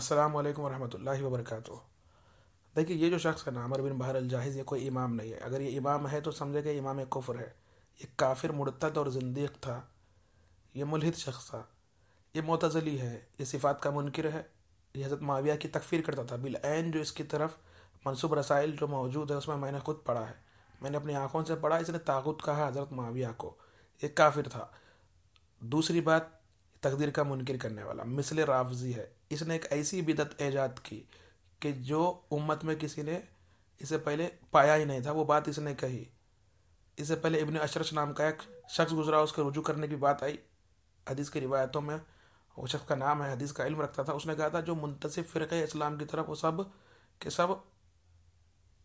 السلام علیکم ورحمۃ اللہ وبرکاتہ۔ دیکھیے، یہ جو شخص ہے نا عمر بن بہر الجاہز، یہ کوئی امام نہیں ہے۔ اگر یہ امام ہے تو سمجھے کہ امام کفر ہے۔ یہ کافر مرتد اور زندیق تھا۔ یہ ملحد شخص تھا۔ یہ معتزلی ہے۔ یہ صفات کا منکر ہے۔ یہ حضرت معاویہ کی تکفیر کرتا تھا۔ بالعین جو اس کی طرف منصوب رسائل جو موجود ہے، اس میں میں نے خود پڑھا ہے۔ میں نے اپنی آنکھوں سے پڑھا، اس نے تاغت کہا حضرت معاویہ کو۔ یہ کافر تھا۔ دوسری بات، تقدیر کا منکر کرنے والا، مثل رافضی ہے۔ اس نے ایک ایسی بدت ایجاد کی کہ جو امت میں کسی نے اسے پہلے پایا ہی نہیں تھا، وہ بات اس نے کہی۔ اس سے پہلے ابن اشرش نام کا ایک شخص گزرا، اس کے رجوع کرنے کی بات آئی۔ حدیث کی روایتوں میں وہ شخص کا نام ہے، حدیث کا علم رکھتا تھا۔ اس نے کہا تھا، جو منتصف فرقہ اسلام کی طرف، وہ سب کہ سب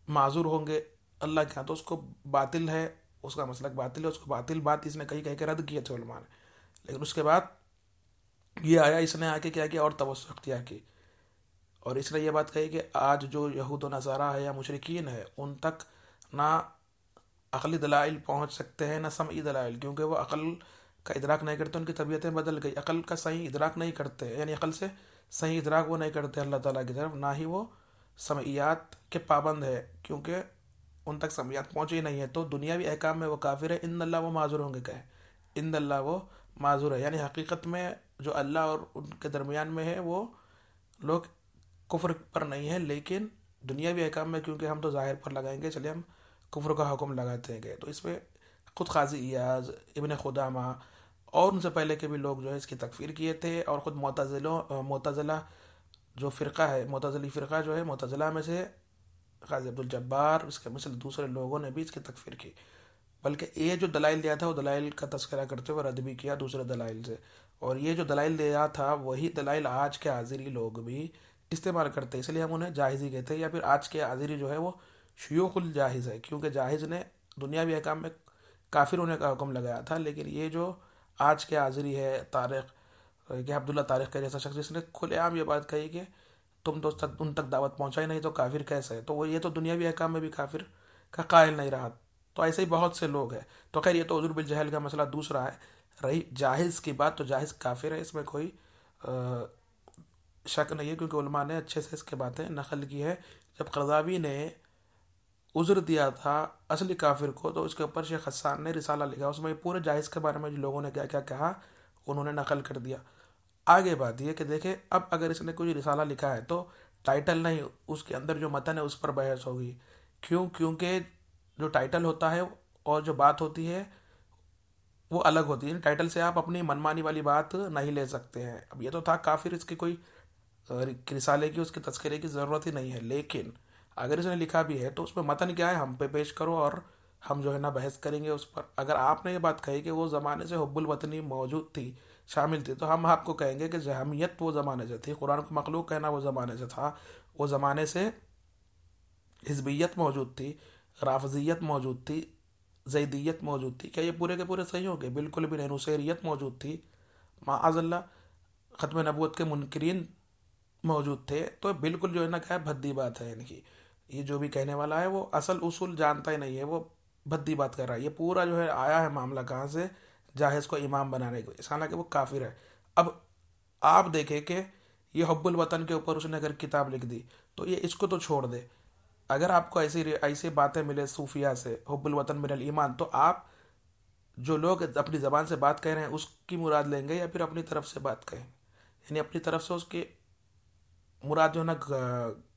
معذور ہوں گے اللہ کے ہاں تو اس کو باطل ہے، اس کا مسلک باطل ہے، اس کو باطل بات اس نے کہیں کہہ کے رد کیے تھے علماء نے۔ لیکن اس کے بعد یہ آیا، اس نے آ کے کیا کیا اور توسع اختیار کی۔ اور اس نے یہ بات کہی کہ آج جو یہود و نظارہ ہے یا مشرقین ہے، ان تک نہ عقلی دلائل پہنچ سکتے ہیں، نہ سمعی دلائل، کیونکہ وہ عقل کا ادراک نہیں کرتے، ان کی طبیعتیں بدل گئی۔ عقل کا صحیح ادراک نہیں کرتے یعنی عقل سے صحیح ادراک وہ نہیں کرتے اللہ تعالیٰ کی طرف، نہ ہی وہ سمعیات کے پابند ہے کیونکہ ان تک سمعیات پہنچی نہیں ہے۔ تو دنیاوی احکام میں وہ کافر ہے ان اللہ وہ معذور ہوں گے کہ ان اللہ وہ معذور ہے یعنی حقیقت میں جو اللہ اور ان کے درمیان میں ہے، وہ لوگ کفر پر نہیں ہے لیکن دنیاوی احکام میں، کیونکہ ہم تو ظاہر پر لگائیں گے، چلیے ہم کفر کا حکم لگاتے ہیں گے۔ تو اس میں خود قاضی ایاز، ابن خدامہ اور ان سے پہلے کے بھی لوگ جو ہے اس کی تکفیر کیے تھے اور خود معتزلوں، معتزلہ جو فرقہ ہے، معتزلی فرقہ جو ہے، معتزلہ میں سے قاضی عبدالجبار اس کے مثل دوسرے لوگوں نے بھی اس کی تکفیر کی۔ بلکہ یہ جو دلائل دیا تھا، وہ دلائل کا تذکرہ کرتے ہوئے رد بھی کیا دوسرے دلائل سے۔ اور یہ جو دلائل دیا تھا، وہی دلائل آج کے حاضری لوگ بھی استعمال کرتے اس لیے ہم انہیں جاہزی کہتے ہیں یا پھر آج کے حاضری جو ہے وہ شیوخ الجاہز ہے، کیونکہ جاہز نے دنیاوی احکام میں کافر ہونے کا حکم لگایا تھا۔ لیکن یہ جو آج کے حاضری ہے طارق، کہ عبداللہ طارق کا جیسا شخص جس نے کھلے عام یہ بات کہی کہ تم تو ان تک دعوت پہنچائی نہیں تو کافر کیسے؟ ہے تو وہ یہ تو دنیاوی احکام میں بھی کافر کا قائل نہیں رہا۔ تو ایسے ہی بہت سے لوگ ہیں۔ تو خیر، یہ تو عزر بالجہل کا مسئلہ دوسرا ہے۔ رہی۔ جاہز کی بات تو جاہز کافر ہے، اس میں کوئی شک نہیں ہے، کیونکہ علماء نے اچھے سے اس کے باتیں نقل کی ہے جب قرضاوی نے عذر دیا تھا اصلی کافر کو، تو اس کے اوپر شیخ حسان نے رسالہ لکھا۔ اس میں پورے جائز کے بارے میں جو لوگوں نے کیا کیا کہا، انہوں نے نقل کر دیا۔ آگے بات یہ کہ دیکھیں، اب اگر اس نے کوئی رسالہ لکھا ہے تو ٹائٹل نہیں، اس کے اندر جو متن ہے اس پر بحث ہوگی۔ کیوں؟ کیونکہ جو ٹائٹل ہوتا ہے اور جو بات ہوتی ہے وہ الگ ہوتی ہے ٹائٹل سے آپ اپنی منمانی والی بات نہیں لے سکتے ہیں۔ اب یہ تو تھا کافر اس کی کوئی رسالے کی، اس کے تذکرے کی ضرورت ہی نہیں ہے۔ لیکن اگر اس نے لکھا بھی ہے تو اس میں متن کیا ہے؟ ہم پہ پیش کرو اور ہم جو ہے نا بحث کریں گے اس پر۔ اگر آپ نے یہ بات کہی کہ وہ زمانے سے حب الوطنی موجود تھی، شامل تھی، تو ہم آپ کو کہیں گے کہ جہمیت وہ زمانے سے تھی۔ قرآن کو مخلوق کہنا وہ زمانے سے تھا۔ وہ زمانے سے حزبیت موجود تھی، رافضیت موجود تھی۔ زیدیت موجود تھی۔ کیا یہ پورے کے پورے صحیح ہو گئے؟ بالکل بھی نہیں، نصیریت موجود تھی۔ معاذ اللہ، ختم نبوت کے منکرین موجود تھے۔ تو بالکل جو ہے نا، کیا بھدی بات ہے ان کی۔ یہ جو بھی کہنے والا ہے، وہ اصل اصول جانتا ہی نہیں ہے۔ وہ بھدی بات کر رہا ہے۔ یہ پورا جو ہے، آیا ہے معاملہ کہاں سے؟ جاہز کو امام بنانے کو اس حالانکہ وہ کافر ہے۔ اب آپ دیکھیں کہ یہ حب الوطن کے اوپر اس نے اگر کتاب لکھ دی، تو یہ اس کو تو چھوڑ دے۔ اگر آپ کو ایسی ایسی باتیں ملے صوفیہ سے، حب الوطن من الایمان، تو آپ جو لوگ اپنی زبان سے بات کہہ رہے ہیں، اس کی مراد لیں گے یا پھر اپنی طرف سے بات کہیں؟ یعنی اپنی طرف سے اس کے مراد جو ہے نا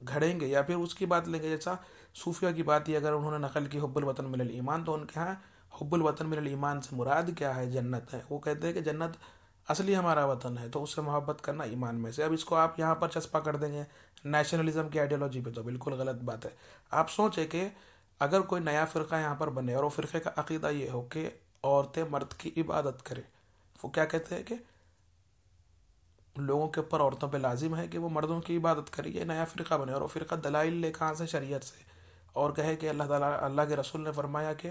گھڑیں گے یا پھر اس کی بات لیں گے؟ جیسا صوفیہ کی بات ہی اگر انہوں نے نقل کی حب الوطن من الایمان، تو ان کے ہاں حب الوطن من الایمان سے مراد کیا ہے؟ جنت ہے۔ وہ کہتے ہیں کہ جنت اصلی ہمارا وطن ہے، تو اس سے محبت کرنا ایمان میں سے۔ اب اس کو آپ یہاں پر چسپا کر دیں گے۔ نیشنلزم کی آئیڈیالوجی پہ تو بالکل غلط بات ہے۔ آپ سوچیں کہ اگر کوئی نیا فرقہ یہاں پر بنے اور وہ فرقے کا عقیدہ یہ ہو کہ عورتیں مرد کی عبادت کریں، وہ کیا کہتے ہیں کہ لوگوں کے اوپر عورتوں پہ لازم ہے کہ وہ مردوں کی عبادت کرے یہ نیا فرقہ بنے اور وہ فرقہ دلائل لے کہاں سے، شریعت سے؟ اور کہے کہ اللہ تعالیٰ، اللہ کے رسول نے فرمایا کہ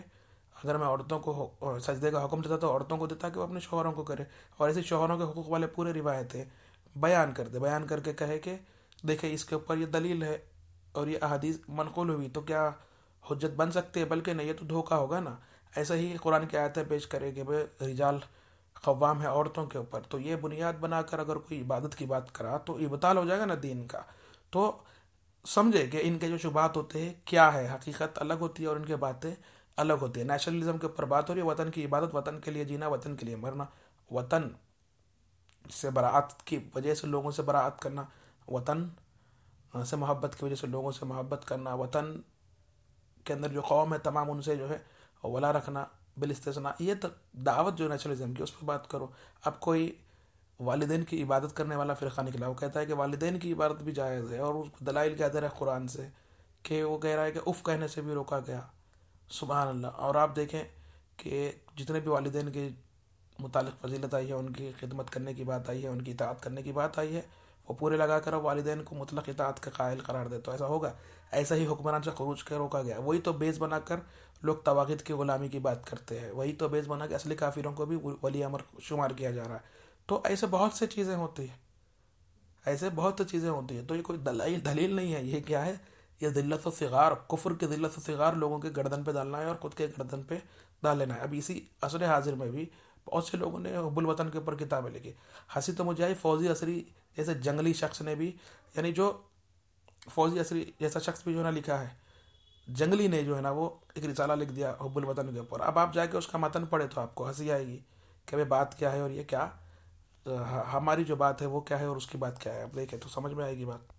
اگر میں عورتوں کو سجدے کا حکم دیتا تو عورتوں کو دیتا کہ وہ اپنے شوہروں کو کرے۔ اور ایسے شوہروں کے حقوق والے پورے روایتیں بیان کر دے۔ بیان کر کے کہے کہ دیکھے اس کے اوپر یہ دلیل ہے اور یہ احادیث منقول ہوئی۔ تو کیا حجت بن سکتے ہے بلکہ نہیں، یہ تو دھوکہ ہوگا نا۔ ایسا ہی قرآن کی آیتیں پیش کرے کہ بھائی رجال قوام ہے عورتوں کے اوپر۔ تو یہ بنیاد بنا کر اگر کوئی عبادت کی بات کرا تو ابتال ہو جائے گا نا دین کا۔ تو سمجھے کہ ان کے جو شبہات ہوتے ہیں، کیا ہے؟ حقیقت الگ ہوتی ہے اور ان کے باتیں الگ ہوتی ہے نیشنلزم کے اوپر بات ہو رہی ہے، وطن کی عبادت، وطن کے لیے جینا، وطن کے لیے مرنا۔ وطن سے براعت کی وجہ سے لوگوں سے براعت کرنا، وطن سے محبت کی وجہ سے لوگوں سے محبت کرنا، وطن کے اندر جو قوم ہے، تمام ان سے جو ہے ولا رکھنا بالاستثناء یہ تو دعوت جو نیچرلزم کی، اس پہ بات کرو۔ اب کوئی والدین کی عبادت کرنے والا فرقہ نکلا، وہ کہتا ہے کہ والدین کی عبادت بھی جائز ہے اور اس کو دلائل کہتے رہے قرآن سے کہ وہ کہہ رہا ہے کہ اف کہنے سے بھی روکا گیا۔ سبحان اللہ۔ اور آپ دیکھیں کہ جتنے بھی والدین کے متعلق فضیلت آئی ہے، ان کی خدمت کرنے کی بات آئی ہے، ان کی اطاعت کرنے کی بات آئی ہے، وہ پورے لگا کر والدین کو مطلق اطاعت کا قائل قرار دے تو ایسا ہوگا۔ ایسا ہی حکمران سے خروج کے روکا گیا۔ وہی تو بیس بنا کر لوگ تواغت کی غلامی کی بات کرتے ہیں۔ وہی تو بیس بنا کے اصلی کافروں کو بھی ولی امر شمار کیا جا رہا ہے۔ تو ایسے بہت سے چیزیں ہوتی ہیں۔ ایسے بہت سی چیزیں ہوتی ہیں۔ تو یہ کوئی دلیل دلیل نہیں ہے۔ یہ کیا ہے؟ یہ ذلت و صغار، کفر کی ذلت و صغار لوگوں کے گردن پہ ڈالنا ہے اور خود کے گردن پہ ڈال لینا ہے۔ اب اسی عصر حاضر میں بھی بہت سے لوگوں نے حب الوطن کے اوپر کتابیں لکھی۔ ہنسی تو مجھے آئی، فوزی عصری جیسے جنگلی شخص نے بھی یعنی جو فوزی عصری جیسا شخص بھی جو ہے نا لکھا ہے، جنگلی نے جو ہے نا وہ ایک رسالہ لکھ دیا حب الوطن کے اوپر۔ اب آپ جا کے اس کا متن پڑھے تو آپ کو ہنسی آئے گی کہ بھائی بات کیا ہے اور یہ کیا؟ ہماری جو بات ہے وہ کیا ہے اور اس کی بات کیا ہے؟ اب دیکھیں تو سمجھ میں آئے گی بات۔